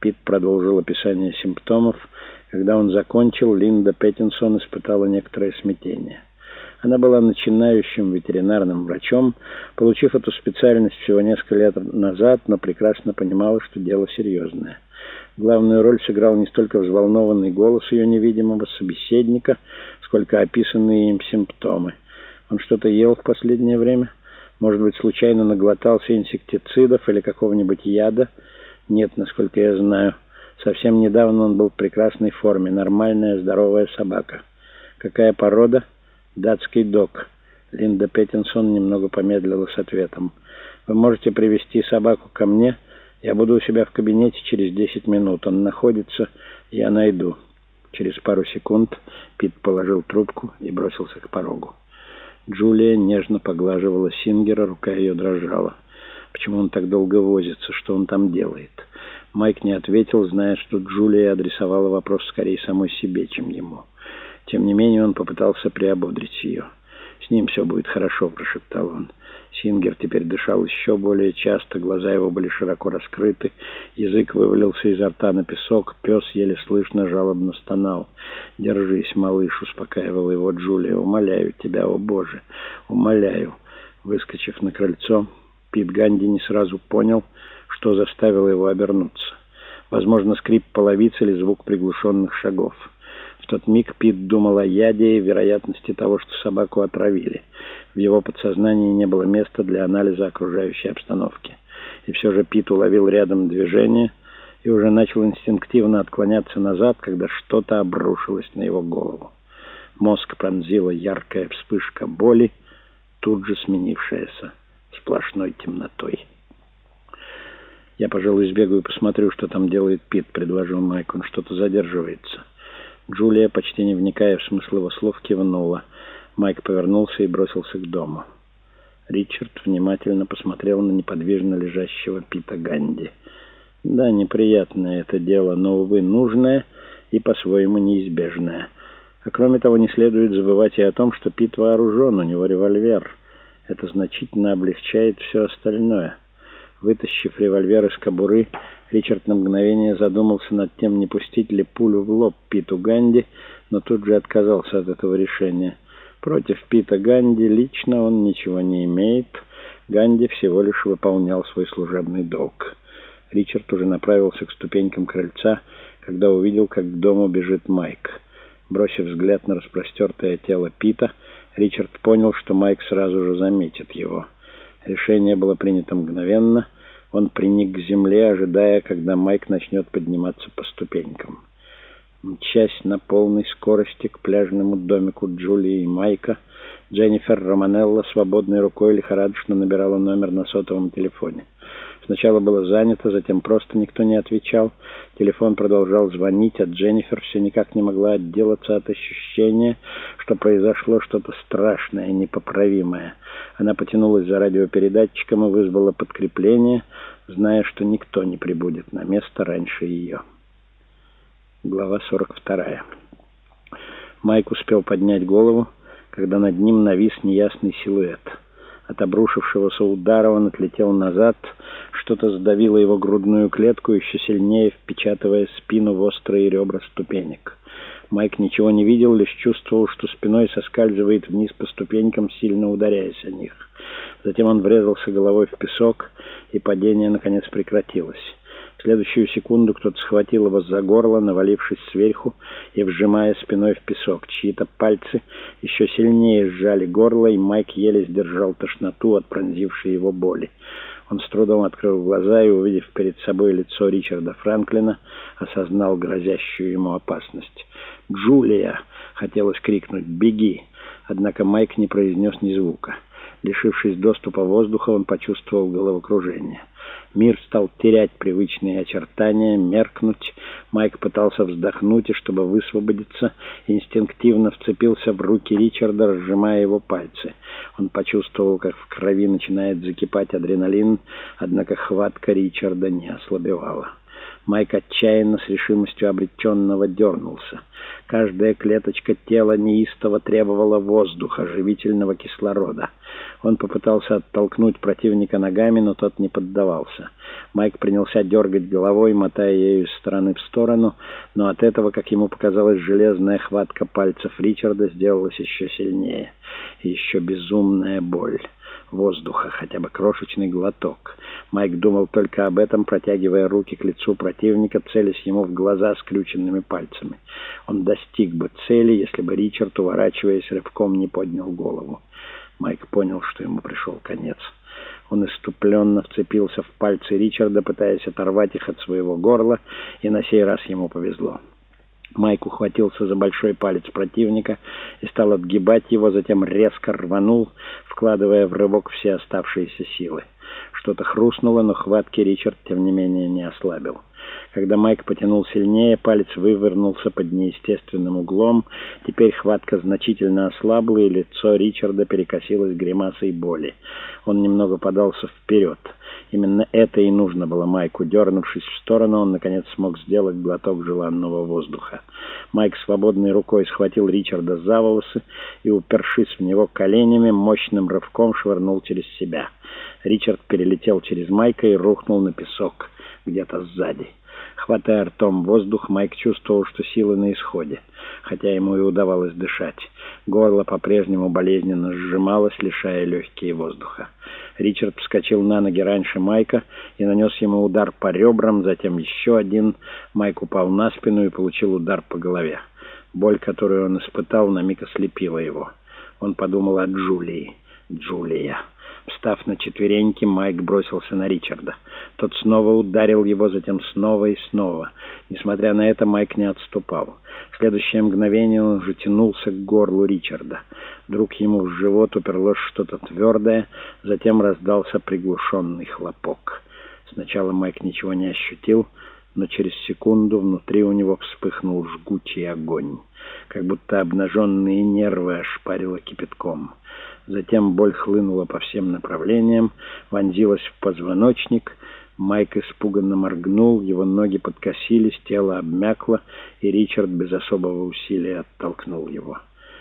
Пит продолжил описание симптомов. Когда он закончил, Линда Петтинсон испытала некоторое смятение. Она была начинающим ветеринарным врачом, получив эту специальность всего несколько лет назад, но прекрасно понимала, что дело серьезное. Главную роль сыграл не столько взволнованный голос ее невидимого собеседника, сколько описанные им симптомы. Он что-то ел в последнее время? Может быть, случайно наглотался инсектицидов или какого-нибудь яда? Нет, насколько я знаю. Совсем недавно он был в прекрасной форме, нормальная, здоровая собака. Какая порода? Датский дог. Линда Петтинсон немного помедлила с ответом. Вы можете привести собаку ко мне? Я буду у себя в кабинете через 10 минут. Он находится, я найду. Через пару секунд Пит положил трубку и бросился к порогу. Джулия нежно поглаживала Сингера, рука ее дрожала. Почему он так долго возится? Что он там делает? Майк не ответил, зная, что Джулия адресовала вопрос скорее самой себе, чем ему. Тем не менее он попытался приободрить ее. «С ним все будет хорошо», — прошептал он. Сингер теперь дышал еще более часто, глаза его были широко раскрыты, язык вывалился изо рта на песок, пес еле слышно жалобно стонал. «Держись, малыш», — успокаивала его Джулия, — «умоляю тебя, о боже, умоляю». Выскочив на крыльцо, Пит Ганди не сразу понял, что заставило его обернуться. Возможно, скрип половицы или звук приглушенных шагов. В тот миг Пит думал о яде и вероятности того, что собаку отравили. В его подсознании не было места для анализа окружающей обстановки. И все же Пит уловил рядом движение и уже начал инстинктивно отклоняться назад, когда что-то обрушилось на его голову. Мозг пронзила яркая вспышка боли, тут же сменившаяся сплошной темнотой. «Я, пожалуй, сбегаю и посмотрю, что там делает Пит», — предложил Майк. «Он что-то задерживается». Джулия, почти не вникая в смысл его слов, кивнула. Майк повернулся и бросился к дому. Ричард внимательно посмотрел на неподвижно лежащего Пита Ганди. «Да, неприятное это дело, но, увы, нужное и по-своему неизбежное. А кроме того, не следует забывать и о том, что Пит вооружен, у него револьвер. Это значительно облегчает все остальное». Вытащив револьвер из кобуры, Ричард на мгновение задумался над тем, не пустить ли пулю в лоб Питу Ганди, но тут же отказался от этого решения. Против Пита Ганди лично он ничего не имеет. Ганди всего лишь выполнял свой служебный долг. Ричард уже направился к ступенькам крыльца, когда увидел, как к дому бежит Майк. Бросив взгляд на распростертое тело Пита, Ричард понял, что Майк сразу же заметит его. Решение было принято мгновенно. Он приник к земле, ожидая, когда Майк начнет подниматься по ступенькам. Мчась на полной скорости к пляжному домику Джулии и Майка, Дженнифер Романелла свободной рукой лихорадочно набирала номер на сотовом телефоне. Сначала было занято, затем просто никто не отвечал. Телефон продолжал звонить, а Дженнифер все никак не могла отделаться от ощущения, что произошло что-то страшное, непоправимое. Она потянулась за радиопередатчиком и вызвала подкрепление, зная, что никто не прибудет на место раньше ее. Глава 42. Майк успел поднять голову, когда над ним навис неясный силуэт. От обрушившегося удара он отлетел назад, что-то сдавило его грудную клетку, еще сильнее впечатывая спину в острые ребра ступенек. Майк ничего не видел, лишь чувствовал, что спиной соскальзывает вниз по ступенькам, сильно ударяясь о них. Затем он врезался головой в песок, и падение, наконец, прекратилось. В следующую секунду кто-то схватил его за горло, навалившись сверху и вжимая спиной в песок. Чьи-то пальцы еще сильнее сжали горло, и Майк еле сдержал тошноту от пронзившей его боли. Он с трудом открыл глаза и, увидев перед собой лицо Ричарда Франклина, осознал грозящую ему опасность. «Джулия!» — хотелось крикнуть «Беги!» Однако Майк не произнес ни звука. Лишившись доступа воздуха, он почувствовал головокружение. Мир стал терять привычные очертания, меркнуть. Майк пытался вздохнуть, и чтобы высвободиться, инстинктивно вцепился в руки Ричарда, разжимая его пальцы. Он почувствовал, как в крови начинает закипать адреналин, однако хватка Ричарда не ослабевала. Майк отчаянно с решимостью обреченного дернулся. Каждая клеточка тела неистово требовала воздуха, живительного кислорода. Он попытался оттолкнуть противника ногами, но тот не поддавался. Майк принялся дергать головой, мотая ею из стороны в сторону, но от этого, как ему показалось, железная хватка пальцев Ричарда сделалась еще сильнее. Еще безумная боль воздуха, хотя бы крошечный глоток. Майк думал только об этом, протягивая руки к лицу противника, целясь ему в глаза скрюченными пальцами. Он достиг бы цели, если бы Ричард, уворачиваясь рывком, не поднял голову. Майк понял, что ему пришел конец. Он иступленно вцепился в пальцы Ричарда, пытаясь оторвать их от своего горла, и на сей раз ему повезло. Майк ухватился за большой палец противника и стал отгибать его, затем резко рванул, вкладывая в рывок все оставшиеся силы. Что-то хрустнуло, но хватки Ричард, тем не менее, не ослабил. Когда Майк потянул сильнее, палец вывернулся под неестественным углом. Теперь хватка значительно ослабла, и лицо Ричарда перекосилось гримасой боли. Он немного подался вперед. Именно это и нужно было Майку. Дернувшись в сторону, он, наконец, смог сделать глоток желанного воздуха. Майк свободной рукой схватил Ричарда за волосы и, упершись в него коленями, мощным рывком швырнул через себя. Ричард перелетел через Майка и рухнул на песок где-то сзади. Хватая ртом воздух, Майк чувствовал, что силы на исходе, хотя ему и удавалось дышать. Горло по-прежнему болезненно сжималось, лишая легкие воздуха. Ричард вскочил на ноги раньше Майка и нанес ему удар по ребрам, затем еще один. Майк упал на спину и получил удар по голове. Боль, которую он испытал, на миг ослепила его. Он подумал о Джулии. Джулия. Встав на четвереньки, Майк бросился на Ричарда. Тот снова ударил его, затем снова и снова. Несмотря на это, Майк не отступал. В следующее мгновение он уже тянулся к горлу Ричарда. Вдруг ему в живот уперлось что-то твердое, затем раздался приглушенный хлопок. Сначала Майк ничего не ощутил, но через секунду внутри у него вспыхнул жгучий огонь, как будто обнаженные нервы ошпарило кипятком. Затем боль хлынула по всем направлениям, вонзилась в позвоночник. Майк испуганно моргнул, его ноги подкосились, тело обмякло, и Ричард без особого усилия оттолкнул его.